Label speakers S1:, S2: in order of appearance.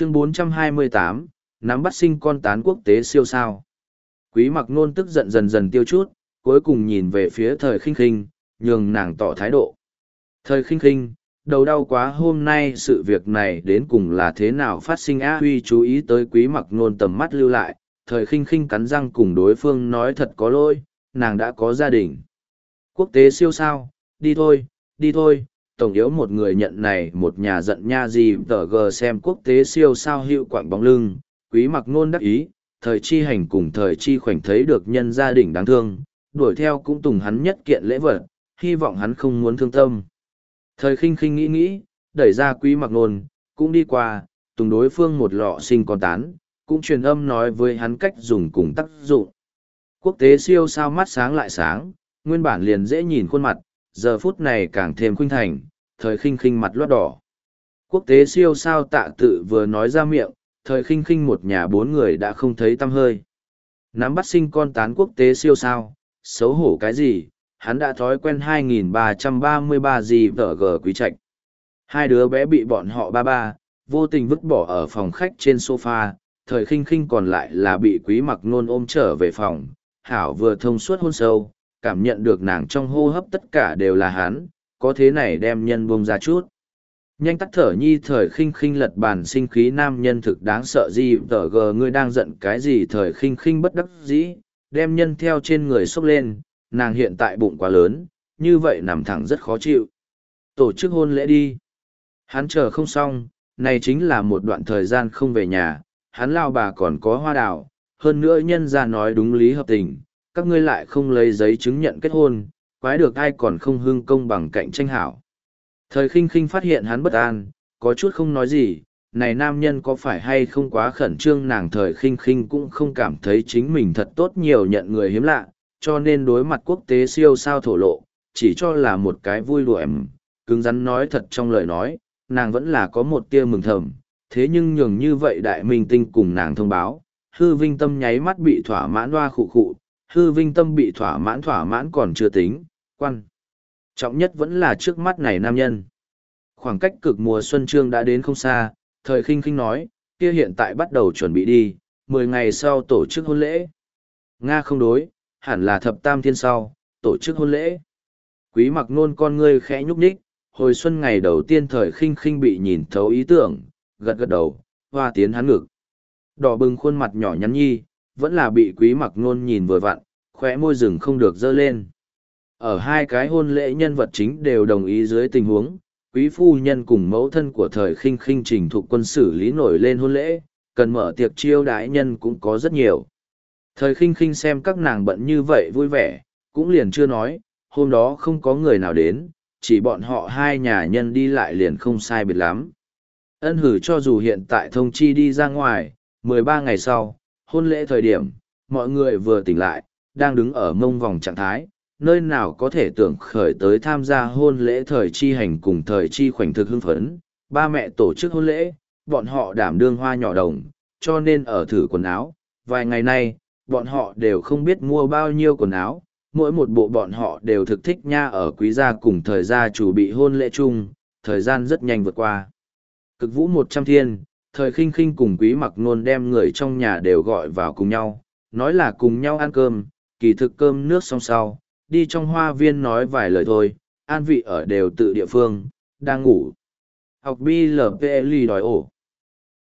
S1: chương 428, nắm bắt sinh con tán quốc tế siêu sao. Quý mặc nôn tức giận dần dần tiêu chút, cuối cùng nhìn về phía thời khinh khinh, nhường nàng tỏ thái độ. Thời khinh khinh, đầu đau quá hôm nay sự việc này đến cùng là thế nào phát sinh á huy chú ý tới quý mặc nôn tầm mắt lưu lại, thời khinh khinh cắn răng cùng đối phương nói thật có lỗi, nàng đã có gia đình. Quốc tế siêu sao, đi thôi, đi thôi, tổng yếu một người nhận này một nhà giận nha gì tờ gờ xem quốc tế siêu sao hiệu quạng bóng lưng, quý mặc nôn đắc ý, thời chi hành cùng thời chi khoảnh thấy được nhân gia đình đáng thương, đuổi theo cũng tùng hắn nhất kiện lễ vật, hy vọng hắn không muốn thương tâm. Thời khinh khinh nghĩ nghĩ, đẩy ra quý mặc nôn, cũng đi qua, tùng đối phương một lọ sinh con tán, cũng truyền âm nói với hắn cách dùng cùng tác dụng. Quốc tế siêu sao mắt sáng lại sáng, nguyên bản liền dễ nhìn khuôn mặt, giờ phút này càng thêm khuynh thành, thời khinh khinh mặt lót đỏ. Quốc tế siêu sao tạ tự vừa nói ra miệng, thời khinh khinh một nhà bốn người đã không thấy tâm hơi. Nắm bắt sinh con tán quốc tế siêu sao, xấu hổ cái gì, hắn đã thói quen 2333 gì vở gờ quý trạch. Hai đứa bé bị bọn họ ba ba, vô tình vứt bỏ ở phòng khách trên sofa, thời khinh khinh còn lại là bị quý mặc nôn ôm trở về phòng. Hảo vừa thông suốt hôn sâu, cảm nhận được nàng trong hô hấp tất cả đều là hắn, có thế này đem nhân bông ra chút. Nhanh tắt thở nhi thời khinh khinh lật bàn sinh khí nam nhân thực đáng sợ gì tờ gờ ngươi đang giận cái gì thời khinh khinh bất đắc dĩ, đem nhân theo trên người xốc lên, nàng hiện tại bụng quá lớn, như vậy nằm thẳng rất khó chịu. Tổ chức hôn lễ đi. Hắn chờ không xong, này chính là một đoạn thời gian không về nhà, hắn lao bà còn có hoa đào, hơn nữa nhân ra nói đúng lý hợp tình, các ngươi lại không lấy giấy chứng nhận kết hôn, quái được ai còn không hưng công bằng cạnh tranh hảo. Thời khinh khinh phát hiện hắn bất an, có chút không nói gì, này nam nhân có phải hay không quá khẩn trương nàng thời khinh khinh cũng không cảm thấy chính mình thật tốt nhiều nhận người hiếm lạ, cho nên đối mặt quốc tế siêu sao thổ lộ, chỉ cho là một cái vui lụa. em, cứng rắn nói thật trong lời nói, nàng vẫn là có một tia mừng thầm, thế nhưng nhường như vậy đại minh tinh cùng nàng thông báo, hư vinh tâm nháy mắt bị thỏa mãn hoa khụ khụ, hư vinh tâm bị thỏa mãn thỏa mãn còn chưa tính, quan. Trọng nhất vẫn là trước mắt này nam nhân. Khoảng cách cực mùa xuân trương đã đến không xa, thời khinh khinh nói, kia hiện tại bắt đầu chuẩn bị đi, mười ngày sau tổ chức hôn lễ. Nga không đối, hẳn là thập tam thiên sau, tổ chức hôn lễ. Quý mặc nôn con ngươi khẽ nhúc nhích, hồi xuân ngày đầu tiên thời khinh khinh bị nhìn thấu ý tưởng, gật gật đầu, hoa tiến hắn ngực. Đỏ bừng khuôn mặt nhỏ nhắn nhi, vẫn là bị quý mặc nôn nhìn vừa vặn, khóe môi rừng không được dơ lên. Ở hai cái hôn lễ nhân vật chính đều đồng ý dưới tình huống, quý phu nhân cùng mẫu thân của thời khinh khinh trình thuộc quân xử lý nổi lên hôn lễ, cần mở tiệc chiêu đãi nhân cũng có rất nhiều. Thời khinh khinh xem các nàng bận như vậy vui vẻ, cũng liền chưa nói, hôm đó không có người nào đến, chỉ bọn họ hai nhà nhân đi lại liền không sai biệt lắm. Ân hử cho dù hiện tại thông chi đi ra ngoài, 13 ngày sau, hôn lễ thời điểm, mọi người vừa tỉnh lại, đang đứng ở mông vòng trạng thái, nơi nào có thể tưởng khởi tới tham gia hôn lễ thời chi hành cùng thời chi khoảnh thực hưng phấn, ba mẹ tổ chức hôn lễ, bọn họ đảm đương hoa nhỏ đồng, cho nên ở thử quần áo, vài ngày nay, bọn họ đều không biết mua bao nhiêu quần áo, mỗi một bộ bọn họ đều thực thích nha ở quý gia cùng thời gia chủ bị hôn lễ chung, thời gian rất nhanh vượt qua. Cực vũ một trăm thiên, thời khinh khinh cùng quý mặc nôn đem người trong nhà đều gọi vào cùng nhau, nói là cùng nhau ăn cơm, kỳ thực cơm nước xong sau, đi trong hoa viên nói vài lời thôi, an vị ở đều tự địa phương, đang ngủ. Học BLPL đòi ổ.